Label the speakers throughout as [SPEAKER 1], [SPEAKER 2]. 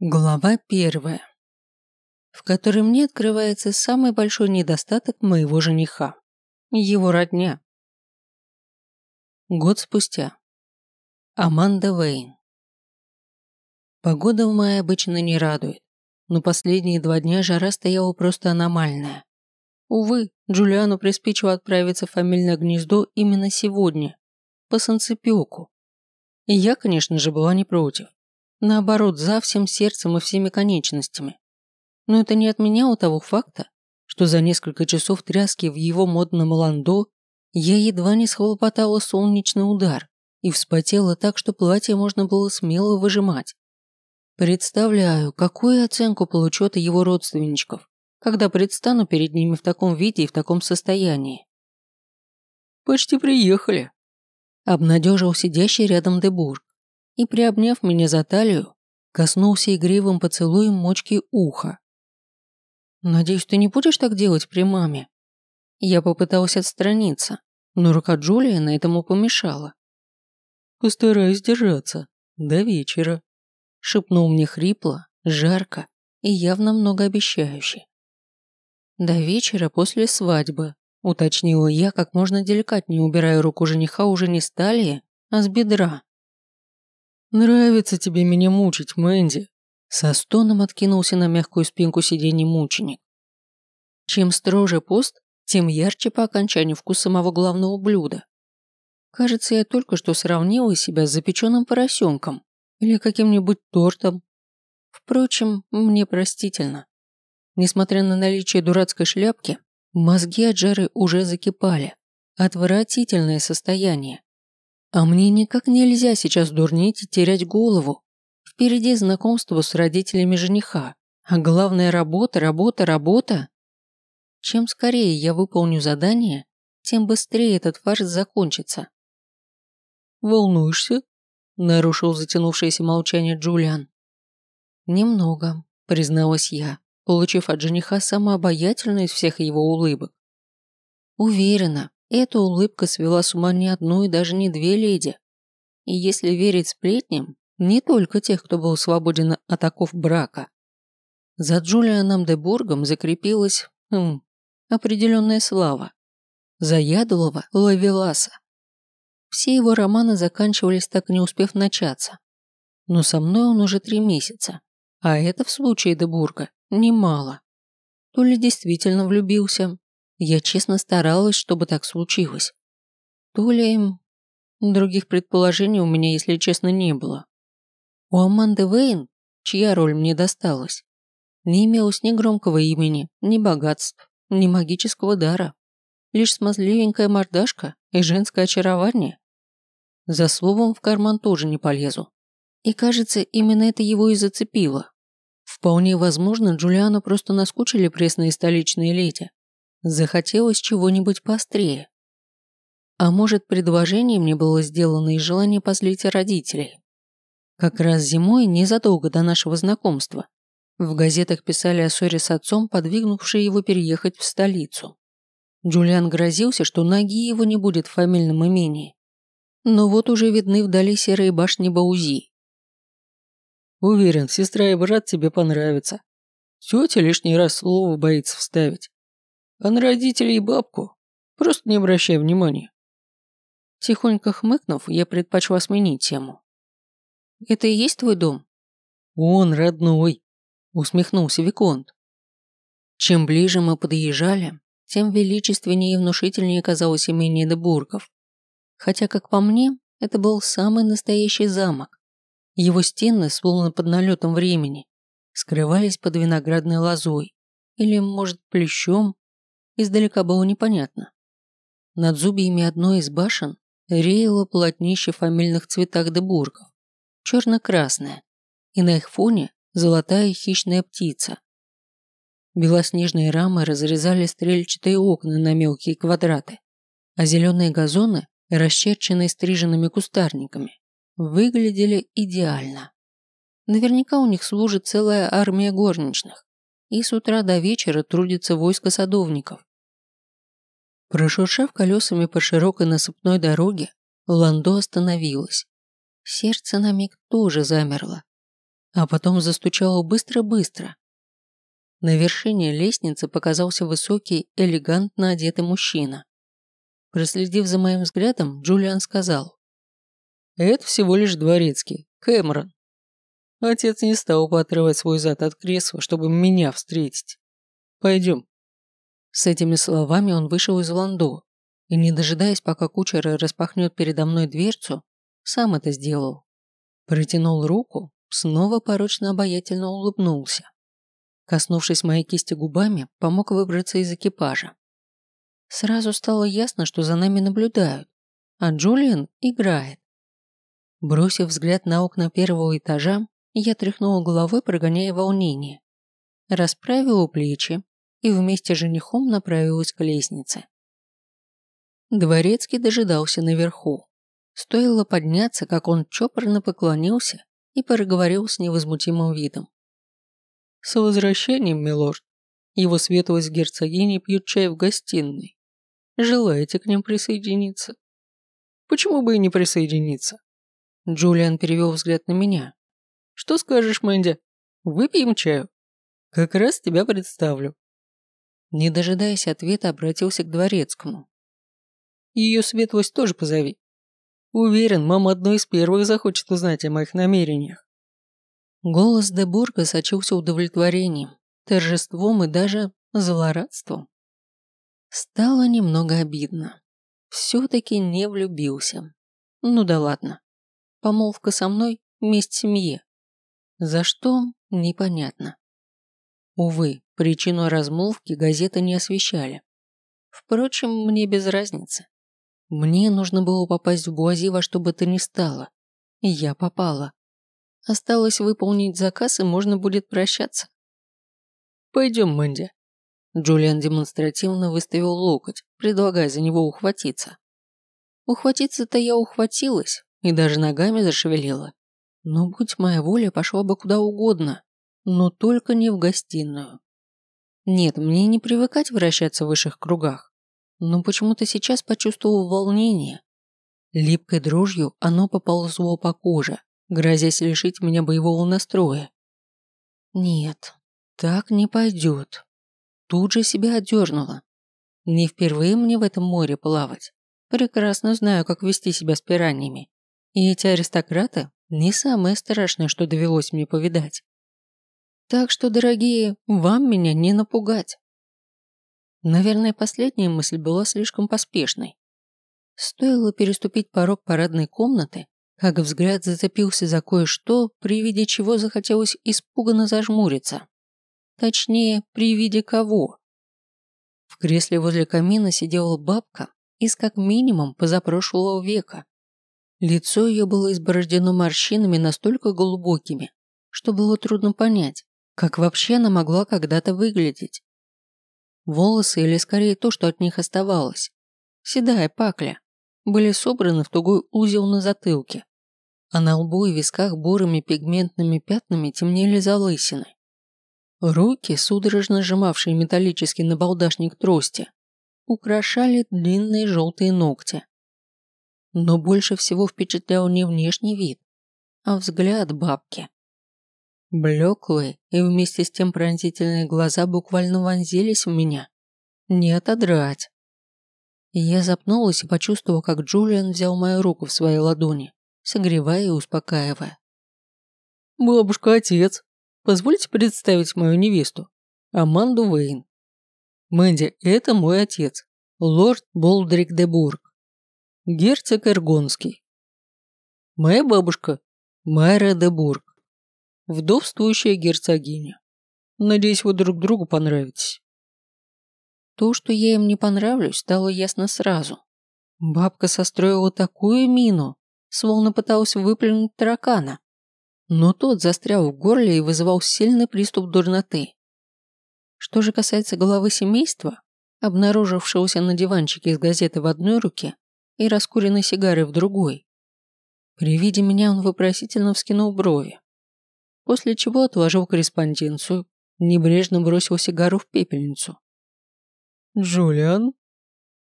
[SPEAKER 1] Глава первая, в которой мне открывается самый большой недостаток моего жениха – его родня. Год спустя. Аманда Вейн. Погода в мае обычно не радует, но последние два дня жара стояла просто аномальная. Увы, Джулиану приспичило отправиться в фамильное гнездо именно сегодня, по санцепёку. И я, конечно же, была не против. Наоборот, за всем сердцем и всеми конечностями. Но это не отменяло того факта, что за несколько часов тряски в его модном ландо я едва не схлопотала солнечный удар и вспотела так, что платье можно было смело выжимать. Представляю, какую оценку получу от его родственничков, когда предстану перед ними в таком виде и в таком состоянии. «Почти приехали», – обнадежил сидящий рядом Дебург и, приобняв меня за талию, коснулся игривым поцелуем мочки уха. «Надеюсь, ты не будешь так делать при маме?» Я попыталась отстраниться, но рука Джулиана этому помешала. «Постараюсь держаться. До вечера», – шепнул мне хрипло, жарко и явно многообещающе. «До вечера после свадьбы», – уточнила я, как можно деликатнее убирая руку жениха уже не с талии, а с бедра. «Нравится тебе меня мучить, Мэнди», со стоном откинулся на мягкую спинку сиденья мученик. Чем строже пост, тем ярче по окончанию вкус самого главного блюда. Кажется, я только что сравнила себя с запеченным поросенком или каким-нибудь тортом. Впрочем, мне простительно. Несмотря на наличие дурацкой шляпки, мозги от жары уже закипали. Отвратительное состояние. А мне никак нельзя сейчас дурнеть и терять голову. Впереди знакомство с родителями жениха. А главное работа, работа, работа. Чем скорее я выполню задание, тем быстрее этот фарс закончится. «Волнуешься?» – нарушил затянувшееся молчание Джулиан. «Немного», – призналась я, получив от жениха самообаятельную из всех его улыбок. Уверена, эта улыбка свела с ума не одну и даже не две леди. И если верить сплетням, не только тех, кто был свободен от оков брака. За Джулианом де Бургом закрепилась, хм, определенная слава. Заядлого Лавеласа. Все его романы заканчивались так не успев начаться. Но со мной он уже три месяца, а это в случае Дебурга немало. То ли действительно влюбился, я честно старалась, чтобы так случилось. То ли... Других предположений у меня, если честно, не было. У Аманды Вейн, чья роль мне досталась, не имелось ни громкого имени, ни богатств, ни магического дара. Лишь смазливенькая мордашка и женское очарование. За словом в карман тоже не полезу. И кажется, именно это его и зацепило. Вполне возможно, Джулиану просто наскучили пресные столичные леди, Захотелось чего-нибудь поострее. А может, предложение мне было сделано из желания позлить родителей. Как раз зимой, незадолго до нашего знакомства, в газетах писали о ссоре с отцом, подвигнувшей его переехать в столицу. Джулиан грозился, что ноги его не будет в фамильном имении. Но вот уже видны вдали серые башни Баузи. «Уверен, сестра и брат тебе понравятся. Тетя лишний раз слово боится вставить. А на родителей и бабку просто не обращай внимания. Тихонько хмыкнув, я предпочла сменить тему. «Это и есть твой дом?» «Он родной», — усмехнулся Виконт. Чем ближе мы подъезжали, тем величественнее и внушительнее казалось имение Дебургов. Хотя, как по мне, это был самый настоящий замок. Его стены, словно под налетом времени, скрывались под виноградной лозой или, может, плещом, издалека было непонятно. Над зубьями одной из башен реяло полотнище фамильных цветах дебургов, черно-красное, и на их фоне золотая хищная птица. Белоснежные рамы разрезали стрельчатые окна на мелкие квадраты, а зеленые газоны, расчерченные стриженными кустарниками, выглядели идеально. Наверняка у них служит целая армия горничных, и с утра до вечера трудится войско садовников. Прошуршав колесами по широкой насыпной дороге, Ландо остановилась. Сердце на миг тоже замерло. а потом застучало быстро-быстро. На вершине лестницы показался высокий, элегантно одетый мужчина. Проследив за моим взглядом, Джулиан сказал. «Это всего лишь дворецкий, Кэмерон. Отец не стал бы отрывать свой зад от кресла, чтобы меня встретить. Пойдем». С этими словами он вышел из ландо и, не дожидаясь, пока кучер распахнет передо мной дверцу, сам это сделал. Протянул руку, снова порочно обаятельно улыбнулся. Коснувшись моей кисти губами, помог выбраться из экипажа. Сразу стало ясно, что за нами наблюдают, а Джулиан играет. Бросив взгляд на окна первого этажа, я тряхнула головой, прогоняя волнение. Расправила плечи и вместе с женихом направилась к лестнице. Дворецкий дожидался наверху. Стоило подняться, как он чопорно поклонился и проговорил с невозмутимым видом. «С возвращением, милорд. Его светлость герцогини пьют чай в гостиной. Желаете к ним присоединиться?» «Почему бы и не присоединиться?» Джулиан перевел взгляд на меня. «Что скажешь, Мэнди? Выпьем чаю? Как раз тебя представлю». Не дожидаясь ответа, обратился к дворецкому. Ее светлость тоже позови. Уверен, мама одной из первых захочет узнать о моих намерениях. Голос Дебурга сочился удовлетворением, торжеством и даже злорадством. Стало немного обидно. Все-таки не влюбился. Ну да ладно. Помолвка со мной – месть семье. За что – непонятно. Увы, причину размолвки газеты не освещали. Впрочем, мне без разницы. Мне нужно было попасть в Буази во что бы то ни стало. И я попала. Осталось выполнить заказ, и можно будет прощаться. «Пойдем, Мэнди». Джулиан демонстративно выставил локоть, предлагая за него ухватиться. Ухватиться-то я ухватилась и даже ногами зашевелила. Но будь моя воля, пошла бы куда угодно, но только не в гостиную. Нет, мне не привыкать вращаться в высших кругах но почему-то сейчас почувствовал волнение. Липкой дрожью оно поползло по коже, грозясь лишить меня боевого настроя. Нет, так не пойдет. Тут же себя отдернула. Не впервые мне в этом море плавать. Прекрасно знаю, как вести себя с пираньями. И эти аристократы не самое страшное, что довелось мне повидать. Так что, дорогие, вам меня не напугать. Наверное, последняя мысль была слишком поспешной. Стоило переступить порог парадной комнаты, как взгляд зацепился за кое-что, при виде чего захотелось испуганно зажмуриться. Точнее, при виде кого. В кресле возле камина сидела бабка из как минимум позапрошлого века. Лицо ее было изборождено морщинами настолько глубокими, что было трудно понять, как вообще она могла когда-то выглядеть. Волосы, или скорее то, что от них оставалось, седая пакля, были собраны в тугой узел на затылке, а на лбу и висках бурыми пигментными пятнами темнели залысины. Руки, судорожно сжимавшие металлический набалдашник трости, украшали длинные желтые ногти. Но больше всего впечатлял не внешний вид, а взгляд бабки. Блеклые и вместе с тем пронзительные глаза буквально вонзились в меня. Не отодрать. Я запнулась и почувствовала, как Джулиан взял мою руку в свои ладони, согревая и успокаивая. «Бабушка, отец, позвольте представить мою невесту, Аманду Вейн. Мэнди, это мой отец, лорд Болдрик де Бург, герцог Эргонский. Моя бабушка, Майра де Бург вдовствующая герцогиня. Надеюсь, вы друг другу понравитесь. То, что я им не понравлюсь, стало ясно сразу. Бабка состроила такую мину, словно пыталась выплюнуть таракана. Но тот застрял в горле и вызывал сильный приступ дурноты. Что же касается главы семейства, обнаружившегося на диванчике с газетой в одной руке и раскуренной сигарой в другой, при виде меня он вопросительно вскинул брови после чего отложил корреспонденцию, небрежно бросил сигару в пепельницу. «Джулиан?»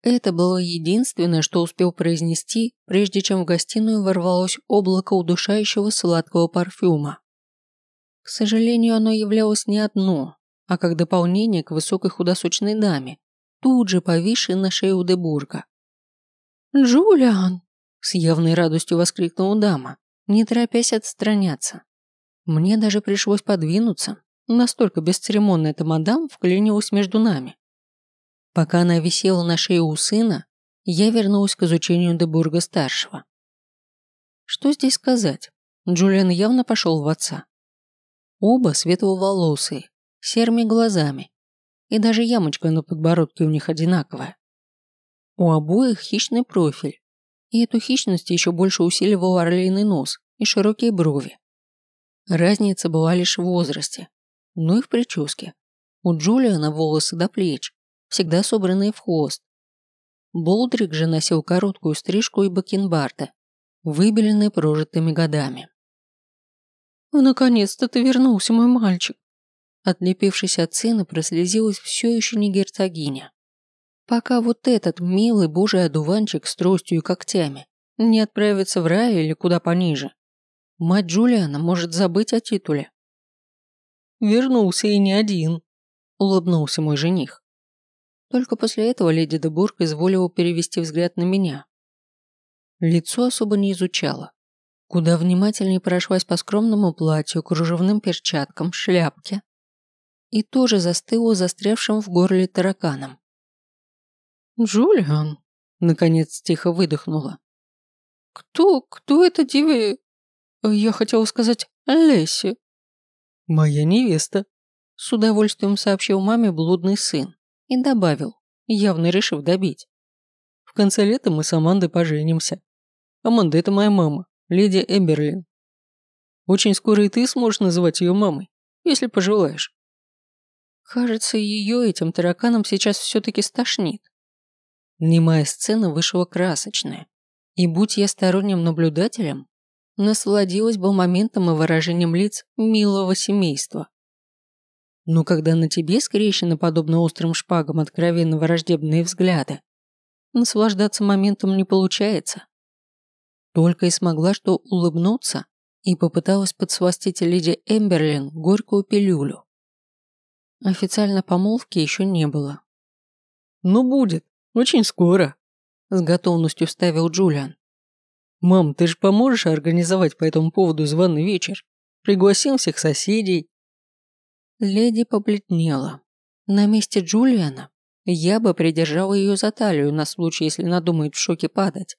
[SPEAKER 1] Это было единственное, что успел произнести, прежде чем в гостиную ворвалось облако удушающего сладкого парфюма. К сожалению, оно являлось не одно, а как дополнение к высокой худосочной даме, тут же повисшей на шее у Дебурга. «Джулиан!» – с явной радостью воскликнула дама, не торопясь отстраняться. Мне даже пришлось подвинуться, настолько бесцеремонно эта мадам вклинилась между нами. Пока она висела на шее у сына, я вернулась к изучению Дебурга-старшего. Что здесь сказать? Джулиан явно пошел в отца. Оба светловолосые, серыми глазами, и даже ямочка на подбородке у них одинаковая. У обоих хищный профиль, и эту хищность еще больше усиливал орлиный нос и широкие брови. Разница была лишь в возрасте, ну и в прическе. У Джулиана волосы до плеч, всегда собранные в хвост. Болдрик же носил короткую стрижку и бакенбарды, выбеленные прожитыми годами. «Наконец-то ты вернулся, мой мальчик!» Отлепившись от сына, прослезилась все еще не герцогиня. Пока вот этот милый божий одуванчик с тростью и когтями не отправится в рай или куда пониже, мать Джулиана может забыть о титуле. «Вернулся и не один», – улыбнулся мой жених. Только после этого леди Дебург изволила перевести взгляд на меня. Лицо особо не изучала. Куда внимательнее прошлась по скромному платью, кружевным перчаткам, шляпке. И тоже застыла застрявшим в горле тараканом. «Джулиан», – наконец тихо выдохнула. «Кто, кто это диви...» «Я хотела сказать Лесси». «Моя невеста», – с удовольствием сообщил маме блудный сын и добавил, явно решив добить. «В конце лета мы с Амандой поженимся. Аманда – это моя мама, леди Эмберлин. Очень скоро и ты сможешь называть ее мамой, если пожелаешь». Кажется, ее этим тараканом сейчас все-таки стошнит. Немая сцена вышла красочная. И будь я сторонним наблюдателем, насладилась бы моментом и выражением лиц милого семейства. Но когда на тебе скрещены подобно острым шпагам откровенно враждебные взгляды, наслаждаться моментом не получается. Только и смогла что улыбнуться и попыталась подсластить леди Эмберлин горькую пилюлю. Официально помолвки еще не было. «Ну будет», очень скоро», – с готовностью вставил Джулиан. «Мам, ты же поможешь организовать по этому поводу званый вечер? Пригласим всех соседей». Леди побледнела. На месте Джулиана я бы придержала ее за талию на случай, если надумает в шоке падать.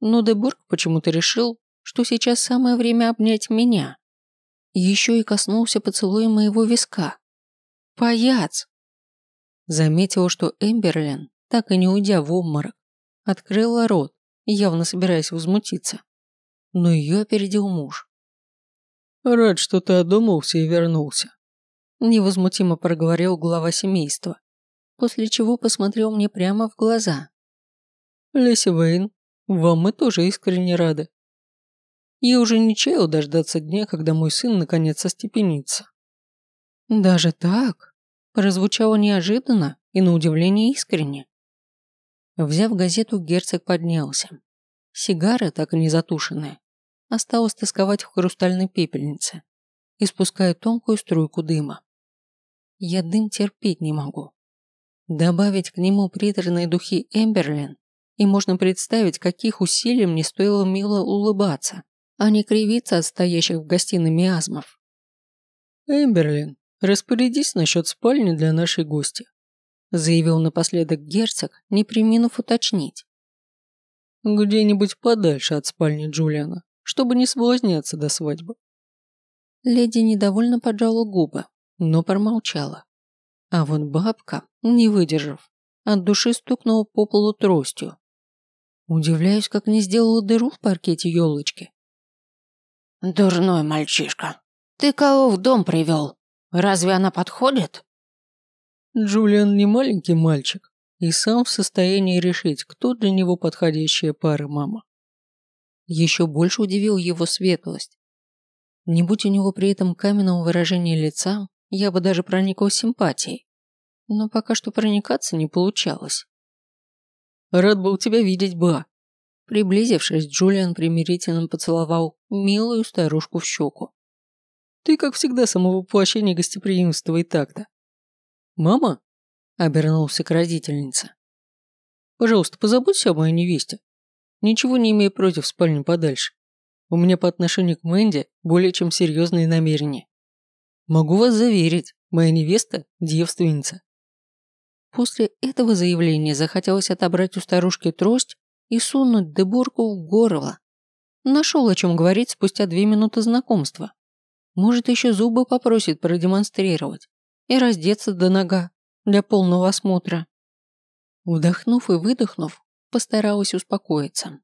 [SPEAKER 1] Но Дебург почему-то решил, что сейчас самое время обнять меня. Еще и коснулся поцелуя моего виска. Паяц! Заметила, что Эмберлин так и не уйдя в обморок, открыла рот, явно собираясь возмутиться. Но ее опередил муж. «Рад, что ты одумался и вернулся», – невозмутимо проговорил глава семейства, после чего посмотрел мне прямо в глаза. «Леси Вейн, вам мы тоже искренне рады. Я уже не чаял дождаться дня, когда мой сын наконец остепенится». «Даже так?» – прозвучало неожиданно и на удивление искренне. Взяв газету, герцог поднялся. Сигара, так и не затушенная, осталась тосковать в хрустальной пепельнице, испуская тонкую струйку дыма. Я дым терпеть не могу. Добавить к нему приторные духи Эмберлин, и можно представить, каких усилий мне стоило мило улыбаться, а не кривиться от стоящих в гостиной миазмов. «Эмберлин, распорядись насчет спальни для нашей гости», заявил напоследок герцог, не приминув уточнить. «Где-нибудь подальше от спальни Джулиана, чтобы не соблазняться до свадьбы». Леди недовольно поджала губы, но промолчала. А вот бабка, не выдержав, от души стукнула по полу тростью. Удивляюсь, как не сделала дыру в паркете елочки. «Дурной мальчишка, ты кого в дом привел? Разве она подходит?» Джулиан не маленький мальчик и сам в состоянии решить, кто для него подходящая пара мама. Еще больше удивил его светлость. Не будь у него при этом каменного выражения лица, я бы даже проникла симпатией. Но пока что проникаться не получалось. «Рад был тебя видеть, ба!» Приблизившись, Джулиан примирительно поцеловал милую старушку в щеку. Ты, как всегда, самовоплощение гостеприимства и так-то. «Мама?» – обернулся к родительнице. «Пожалуйста, позаботься о моей невесте. Ничего не имею против спальни подальше. У меня по отношению к Мэнди более чем серьезные намерения. Могу вас заверить, моя невеста – девственница». После этого заявления захотелось отобрать у старушки трость и сунуть Деборку в горло. Нашел о чем говорить спустя две минуты знакомства. Может, еще зубы попросит продемонстрировать и раздеться до нога для полного осмотра. Вдохнув и выдохнув, постаралась успокоиться.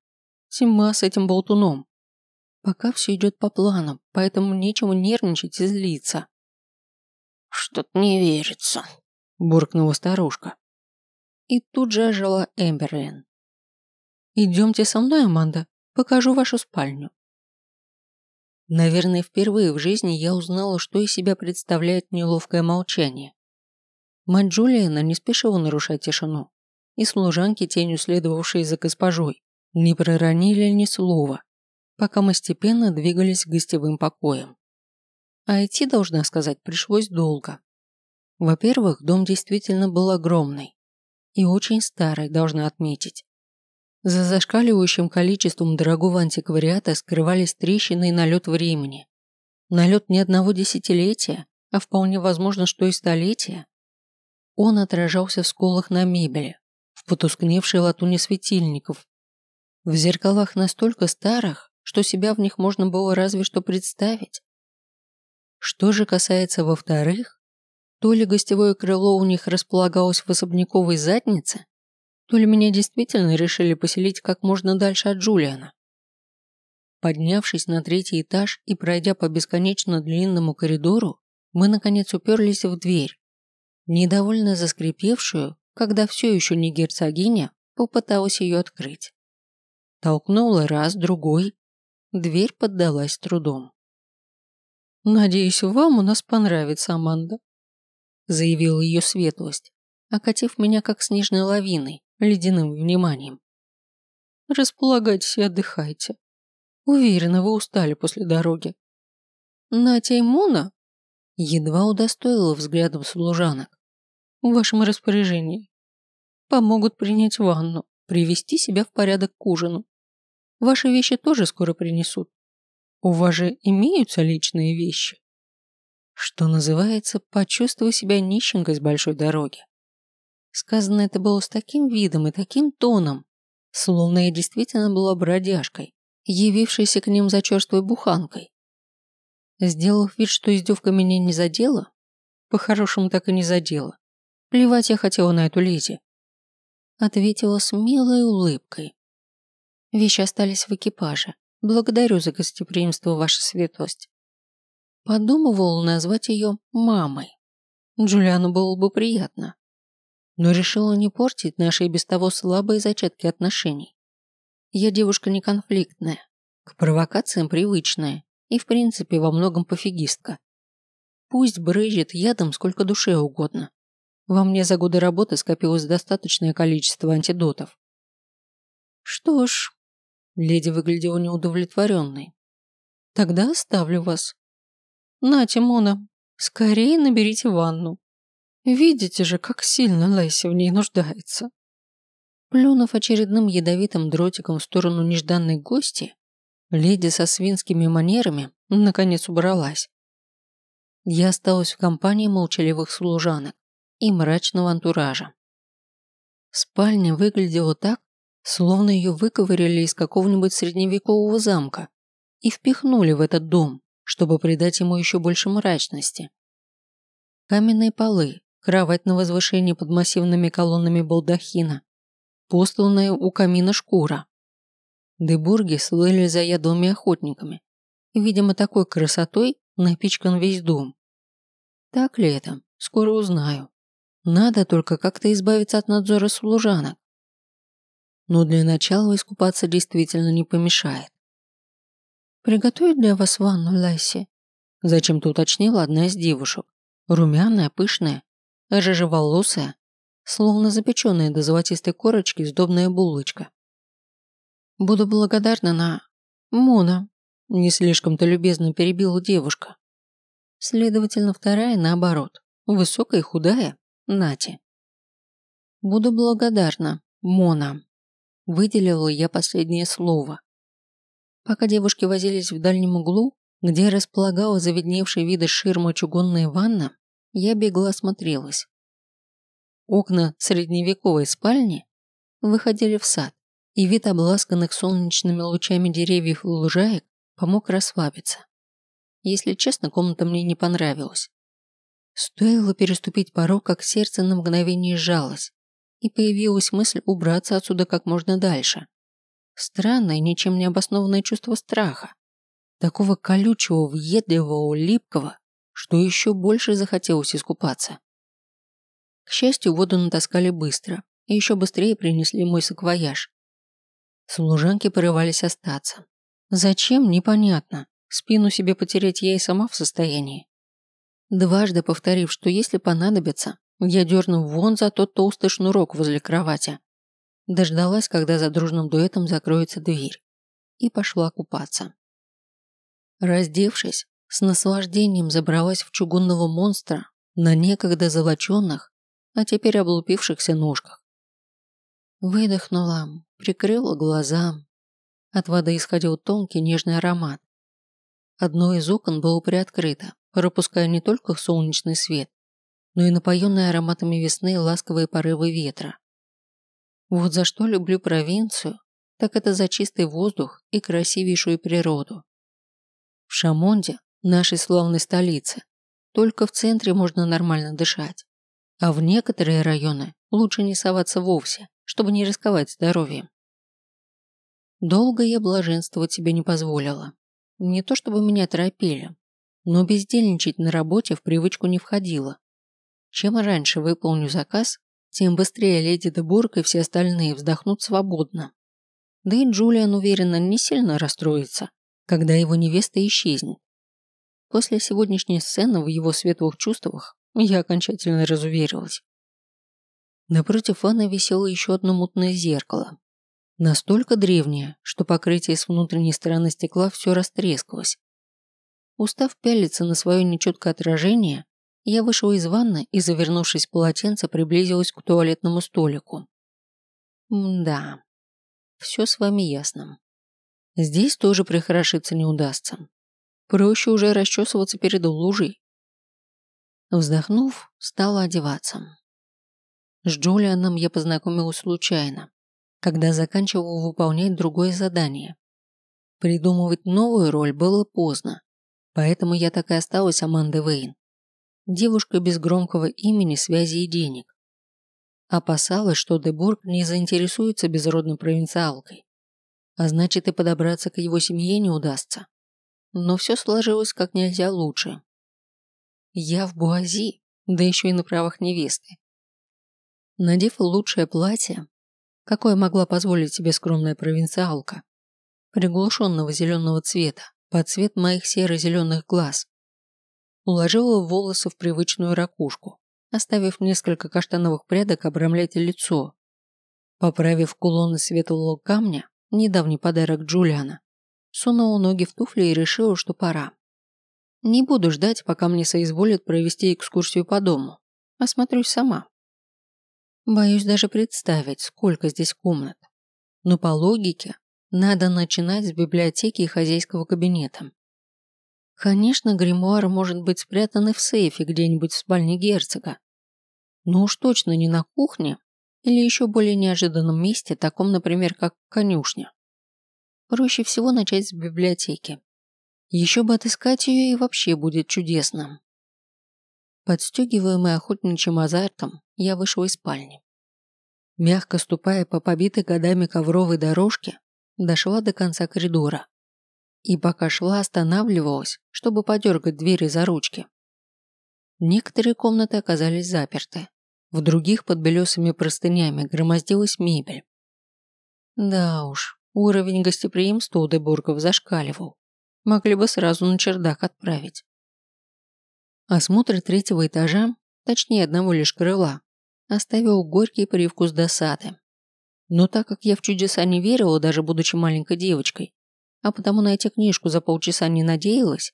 [SPEAKER 1] Тьма с этим болтуном. Пока все идет по плану, поэтому нечему нервничать и злиться.
[SPEAKER 2] «Что-то не верится», – буркнула старушка.
[SPEAKER 1] И тут же ожила Эмберлин. «Идемте со мной, Аманда, покажу вашу спальню». Наверное, впервые в жизни я узнала, что из себя представляет неловкое молчание. Мать Джулиана не спешила нарушать тишину, и служанки, тенью следовавшие за госпожой, не проронили ни слова, пока мы степенно двигались к гостевым покоям. А идти, должна сказать, пришлось долго. Во-первых, дом действительно был огромный и очень старый, должна отметить. За зашкаливающим количеством дорогого антиквариата скрывались трещины и налет времени. Налет не одного десятилетия, а вполне возможно, что и столетия. Он отражался в сколах на мебели, в потускневшей латуне светильников, в зеркалах настолько старых, что себя в них можно было разве что представить. Что же касается во-вторых, то ли гостевое крыло у них располагалось в особняковой заднице, то ли меня действительно решили поселить как можно дальше от Джулиана. Поднявшись на третий этаж и пройдя по бесконечно длинному коридору, мы наконец уперлись в дверь, недовольно заскрипевшую, когда все еще не герцогиня попыталась ее открыть. Толкнула раз, другой. Дверь поддалась трудом. «Надеюсь, вам у нас понравится, Аманда», заявила ее светлость, окатив меня как снежной лавиной, ледяным вниманием. «Располагайтесь и отдыхайте. Уверена, вы устали после дороги». Натя и Мона едва удостоила взглядом служанок. В вашем распоряжении. Помогут принять ванну, привести себя в порядок к ужину. Ваши вещи тоже скоро принесут. У вас же имеются личные вещи. Что называется, почувствуй себя нищенкой с большой дороги. Сказано это было с таким видом и таким тоном, словно я действительно была бродяжкой, явившейся к ним за черствой буханкой. Сделав вид, что издевка меня не задела, по-хорошему так и не задела, плевать я хотела на эту Лизи, ответила с милой улыбкой. Вещи остались в экипаже. Благодарю за гостеприимство, ваша светлость. Подумывал назвать ее мамой. Джулиану было бы приятно но решила не портить наши и без того слабые зачатки отношений. Я девушка не конфликтная, к провокациям привычная и, в принципе, во многом пофигистка. Пусть брызжет ядом сколько душе угодно. Во мне за годы работы скопилось достаточное количество антидотов. Что ж, леди выглядела неудовлетворенной. Тогда оставлю вас. Нате, Мона, скорее наберите ванну. Видите же, как сильно Лэйси в ней нуждается. Плюнув очередным ядовитым дротиком в сторону нежданной гости, леди со свинскими манерами наконец убралась. Я осталась в компании молчаливых служанок и мрачного антуража. Спальня выглядела так, словно ее выковыряли из какого-нибудь средневекового замка и впихнули в этот дом, чтобы придать ему еще больше мрачности. Каменные полы, кровать на возвышении под массивными колоннами балдахина, посланная у камина шкура. Дебурги слыли заядлыми охотниками. Видимо, такой красотой напичкан весь дом. Так ли это? Скоро узнаю. Надо только как-то избавиться от надзора служанок. Но для начала искупаться действительно не помешает. «Приготовить для вас ванну, Лайси?» Зачем-то уточнила одна из девушек. Румяная, пышная, рыжеволосая, словно запеченная до золотистой корочки сдобная булочка. Буду благодарна на... Мона, не слишком-то любезно перебила девушка. Следовательно, вторая наоборот. Высокая и худая. Нати. Буду благодарна, Мона. Выделила я последнее слово. Пока девушки возились в дальнем углу, где располагала заведневший виды ширма чугунная ванна, я бегло осмотрелась. Окна средневековой спальни выходили в сад, и вид обласканных солнечными лучами деревьев и лужаек помог расслабиться. Если честно, комната мне не понравилась. Стоило переступить порог, как сердце на мгновение сжалось, и появилась мысль убраться отсюда как можно дальше. Странное, ничем не обоснованное чувство страха. Такого колючего, въедливого, липкого, что еще больше захотелось искупаться. К счастью, воду натаскали быстро, и еще быстрее принесли мой саквояж. Служанки порывались остаться. Зачем, непонятно. Спину себе потереть я и сама в состоянии. Дважды повторив, что если понадобится, я дерну вон за тот толстый шнурок возле кровати. Дождалась, когда за дружным дуэтом закроется дверь. И пошла купаться. Раздевшись, с наслаждением забралась в чугунного монстра на некогда золоченных, а теперь облупившихся ножках. Выдохнула, прикрыла глаза. От воды исходил тонкий нежный аромат. Одно из окон было приоткрыто, пропуская не только солнечный свет, но и напоенные ароматами весны ласковые порывы ветра. Вот за что люблю провинцию, так это за чистый воздух и красивейшую природу. В Шамонде, нашей славной столице, только в центре можно нормально дышать. А в некоторые районы лучше не соваться вовсе, чтобы не рисковать здоровьем. Долго я блаженствовать себе не позволила. Не то чтобы меня торопили, но бездельничать на работе в привычку не входило. Чем раньше выполню заказ, тем быстрее леди Дебург и все остальные вздохнут свободно. Да и Джулиан, уверенно, не сильно расстроится, когда его невеста исчезнет. После сегодняшней сцены в его светлых чувствах я окончательно разуверилась. Напротив ванны висело еще одно мутное зеркало. Настолько древнее, что покрытие с внутренней стороны стекла все растрескалось. Устав пялиться на свое нечеткое отражение, я вышла из ванны и, завернувшись в полотенце, приблизилась к туалетному столику. да, все с вами ясно. Здесь тоже прихорошиться не удастся. Проще уже расчесываться перед лужей, Вздохнув, стала одеваться. С Джулианом я познакомилась случайно, когда заканчивал выполнять другое задание. Придумывать новую роль было поздно, поэтому я так и осталась Амандой Вейн. Девушка без громкого имени, связи и денег. Опасалась, что Дебург не заинтересуется безродной провинциалкой, а значит и подобраться к его семье не удастся. Но все сложилось как нельзя лучше. Я в Буази, да еще и на правах невесты. Надев лучшее платье, какое могла позволить себе скромная провинциалка, приглушенного зеленого цвета, под цвет моих серо-зеленых глаз, уложила волосы в привычную ракушку, оставив несколько каштановых прядок обрамлять лицо. Поправив кулоны светлого камня, недавний подарок Джулиана, сунула ноги в туфли и решила, что пора. Не буду ждать, пока мне соизволят провести экскурсию по дому. Осмотрюсь сама. Боюсь даже представить, сколько здесь комнат. Но по логике, надо начинать с библиотеки и хозяйского кабинета. Конечно, гримуар может быть спрятан и в сейфе где-нибудь в спальне герцога. Но уж точно не на кухне или еще более неожиданном месте, таком, например, как конюшня. Проще всего начать с библиотеки. Еще бы отыскать ее и вообще будет чудесно. Подстегиваемый охотничьим азартом, я вышел из спальни. Мягко ступая по побитой годами ковровой дорожке, дошла до конца коридора. И пока шла, останавливалась, чтобы подергать двери за ручки. Некоторые комнаты оказались заперты. В других под белесыми простынями громоздилась мебель. Да уж, уровень гостеприимства у Дебургов зашкаливал. Могли бы сразу на чердак отправить. Осмотр третьего этажа, точнее одного лишь крыла, оставил горький привкус досады. Но так как я в чудеса не верила, даже будучи маленькой девочкой, а потому найти книжку за полчаса не надеялась,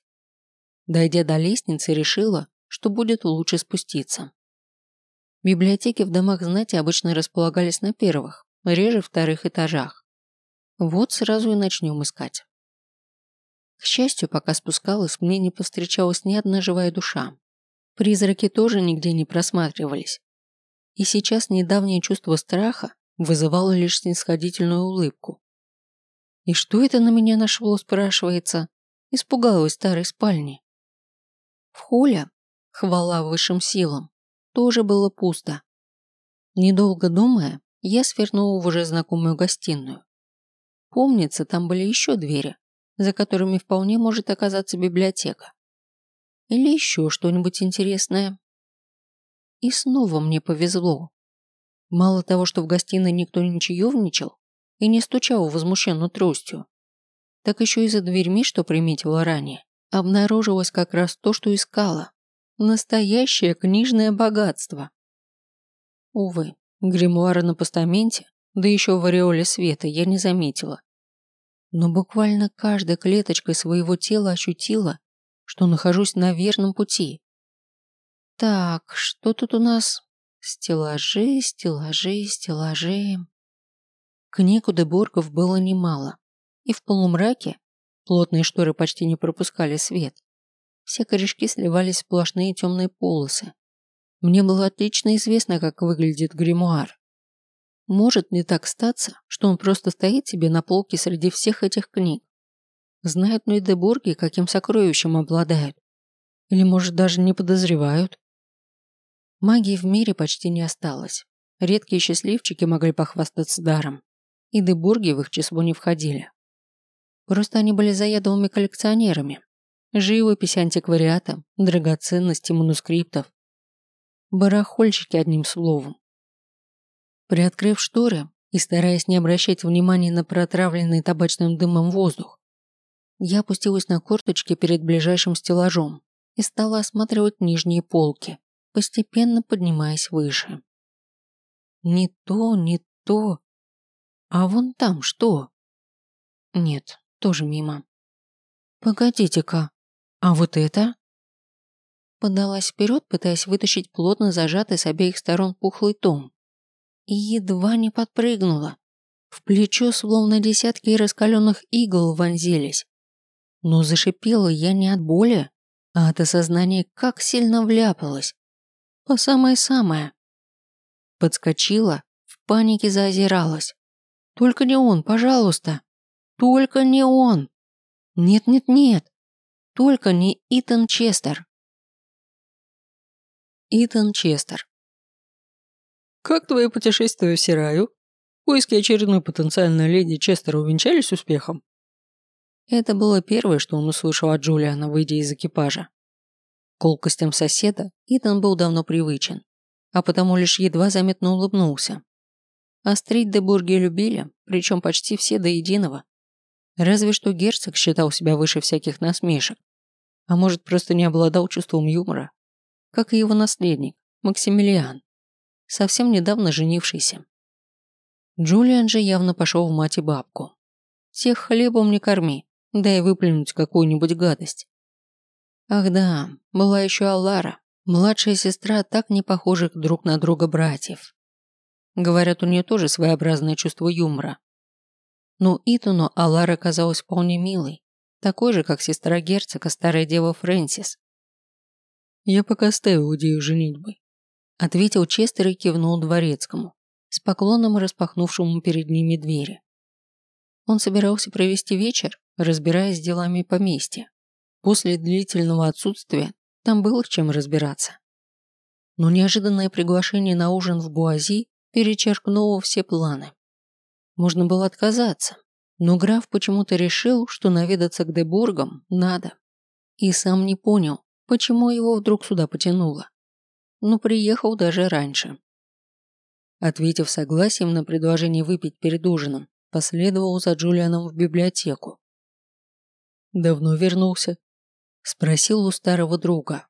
[SPEAKER 1] Дойдя до лестницы, решила, что будет лучше спуститься. Библиотеки в домах знати обычно располагались на первых, реже вторых этажах. Вот сразу и начнем искать. К счастью, пока спускалась, мне не повстречалась ни одна живая душа. Призраки тоже нигде не просматривались. И сейчас недавнее чувство страха вызывало лишь снисходительную улыбку. И что это на меня нашло, спрашивается? Испугалась старой спальни. В холле, хвала высшим силам, тоже было пусто. Недолго думая, я свернула в уже знакомую гостиную. Помнится, там были еще двери, за которыми вполне может оказаться библиотека. Или еще что-нибудь интересное. И снова мне повезло. Мало того, что в гостиной никто не чаевничал и не стучал возмущенно тростью, так еще и за дверьми, что приметила ранее, обнаружилось как раз то, что искала. Настоящее книжное богатство. Увы, гримуара на постаменте, да еще в ореоле света, я не заметила но буквально каждой клеточкой своего тела ощутила, что нахожусь на верном пути. Так, что тут у нас? Стеллажи, стеллажи, стеллажи. Книг у Деборгов было немало, и в полумраке плотные шторы почти не пропускали свет. Все корешки сливались в сплошные темные полосы. Мне было отлично известно, как выглядит гримуар. Может ли так статься, что он просто стоит себе на полке среди всех этих книг? Знают ли Деборги, каким сокровищем обладают? Или, может, даже не подозревают? Магии в мире почти не осталось. Редкие счастливчики могли похвастаться даром, и Дебурги в их число не входили. Просто они были заядлыми коллекционерами. Живопись антиквариата, драгоценности, манускриптов. Барахольщики, одним словом. Приоткрыв шторы и стараясь не обращать внимания на протравленный табачным дымом воздух, я опустилась на корточки перед ближайшим стеллажом и стала осматривать нижние полки, постепенно поднимаясь выше. Не то, не то. А вон там что? Нет, тоже мимо. Погодите-ка, а вот это? Подалась вперед, пытаясь вытащить плотно зажатый с обеих сторон пухлый том и едва не подпрыгнула. В плечо словно десятки раскаленных игл вонзились. Но зашипела я не от боли, а от осознания, как сильно вляпалась. По самое-самое. Подскочила, в панике заозиралась. Только не он, пожалуйста. Только не он. Нет-нет-нет. Только не Итан Честер. Итан Честер. «Как твои путешествия в Сираю? Поиски очередной потенциальной леди Честера увенчались успехом?» Это было первое, что он услышал от Джулиана, выйдя из экипажа. Колкостям соседа Итан был давно привычен, а потому лишь едва заметно улыбнулся. Острить де Бурги любили, причем почти все до единого. Разве что герцог считал себя выше всяких насмешек. А может, просто не обладал чувством юмора. Как и его наследник, Максимилиан совсем недавно женившийся. Джулиан же явно пошел в мать и бабку. Тех хлебом не корми, дай выплюнуть какую-нибудь гадость. Ах да, была еще Аллара, младшая сестра так не похожих друг на друга братьев. Говорят, у нее тоже своеобразное чувство юмора. Но Итану Аллара казалась вполне милой, такой же, как сестра герцога, старая дева Фрэнсис. Я пока ставил идею женитьбы ответил Честер и кивнул дворецкому, с поклоном распахнувшему перед ними двери. Он собирался провести вечер, разбираясь с делами поместья. После длительного отсутствия там было чем разбираться. Но неожиданное приглашение на ужин в Буази перечеркнуло все планы. Можно было отказаться, но граф почему-то решил, что наведаться к Деборгам надо. И сам не понял, почему его вдруг сюда потянуло но приехал даже раньше. Ответив согласием на предложение выпить перед ужином, последовал за Джулианом в библиотеку. «Давно вернулся?» – спросил у старого друга.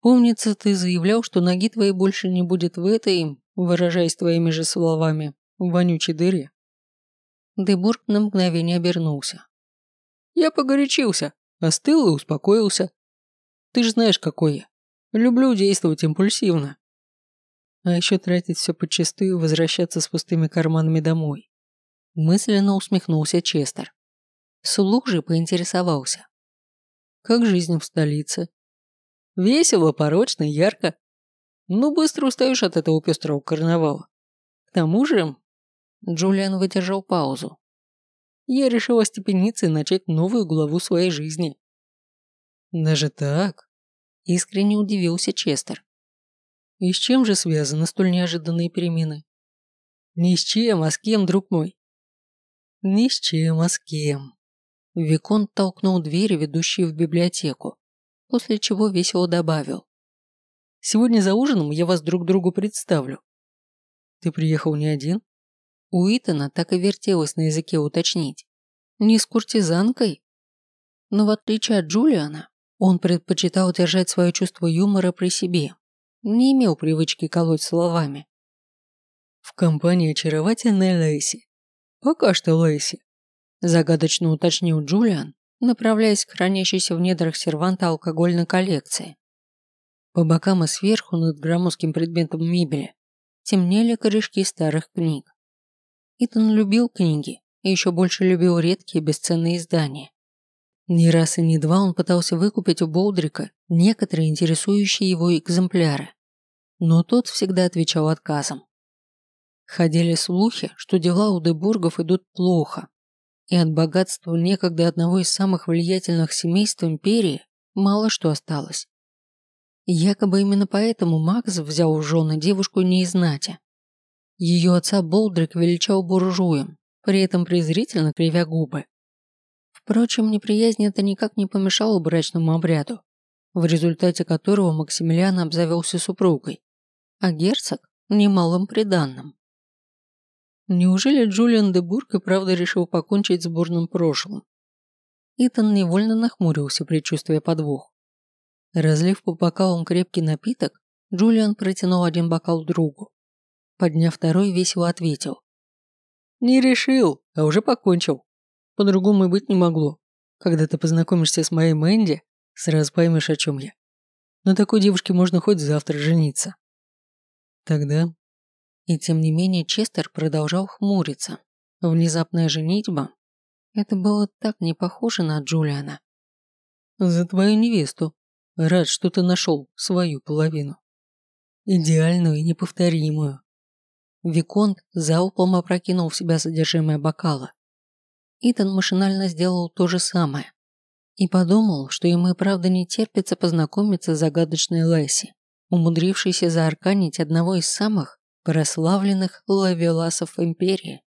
[SPEAKER 1] «Помнится, ты заявлял, что ноги твоей больше не будет в этой, выражаясь твоими же словами, вонючей дыре?» Дебург на мгновение обернулся. «Я погорячился, остыл и успокоился. Ты же знаешь, какой я. Люблю действовать импульсивно. А еще тратить все подчистую и возвращаться с пустыми карманами домой. Мысленно усмехнулся Честер. Слух же поинтересовался. Как жизнь в столице? Весело, порочно, ярко. Ну, быстро устаешь от этого пестрого карнавала. К тому же... Джулиан выдержал паузу. Я решил остепениться и начать новую главу своей жизни. Даже так? Искренне удивился Честер. И с чем же связаны столь неожиданные перемены? Ни с чем, а с кем, друг мой? Ни с чем, а с кем. Виконт толкнул двери, ведущие в библиотеку, после чего весело добавил. «Сегодня за ужином я вас друг другу представлю». «Ты приехал не один?» У Итана так и вертелось на языке уточнить. «Не с куртизанкой?» Но в отличие от Джулиана, он предпочитал держать свое чувство юмора при себе, не имел привычки колоть словами. «В компании очаровательной Лейси. Пока что Лейси загадочно уточнил Джулиан, направляясь к хранящейся в недрах серванта алкогольной коллекции. По бокам и сверху над громоздким предметом мебели темнели корешки старых книг. Итан любил книги и еще больше любил редкие бесценные издания. Не раз и не два он пытался выкупить у Болдрика некоторые интересующие его экземпляры, но тот всегда отвечал отказом. Ходили слухи, что дела у Дебургов идут плохо, и от богатства некогда одного из самых влиятельных семейств империи мало что осталось. Якобы именно поэтому Макс взял в жены девушку не из знати. Ее отца Болдрик величал буржуем, при этом презрительно кривя губы. Впрочем, неприязнь это никак не помешало брачному обряду, в результате которого Максимилиан обзавелся супругой, а герцог – немалым приданным. Неужели Джулиан де Бург и правда решил покончить с бурным прошлым? Итан невольно нахмурился, предчувствуя подвох. Разлив по бокалам крепкий напиток, Джулиан протянул один бокал другу. Подняв второй, весело ответил. «Не решил, а уже покончил. По-другому и быть не могло. Когда ты познакомишься с моей Мэнди, сразу поймешь, о чем я. На такой девушке можно хоть завтра жениться». Тогда и тем не менее Честер продолжал хмуриться. Внезапная женитьба – это было так не похоже на Джулиана. «За твою невесту. Рад, что ты нашел свою половину. Идеальную и неповторимую». Виконт залпом опрокинул в себя содержимое бокала. Итан машинально сделал то же самое. И подумал, что ему и правда не терпится познакомиться с загадочной Лесси, умудрившейся заарканить одного из самых прославленных лавеласов империи.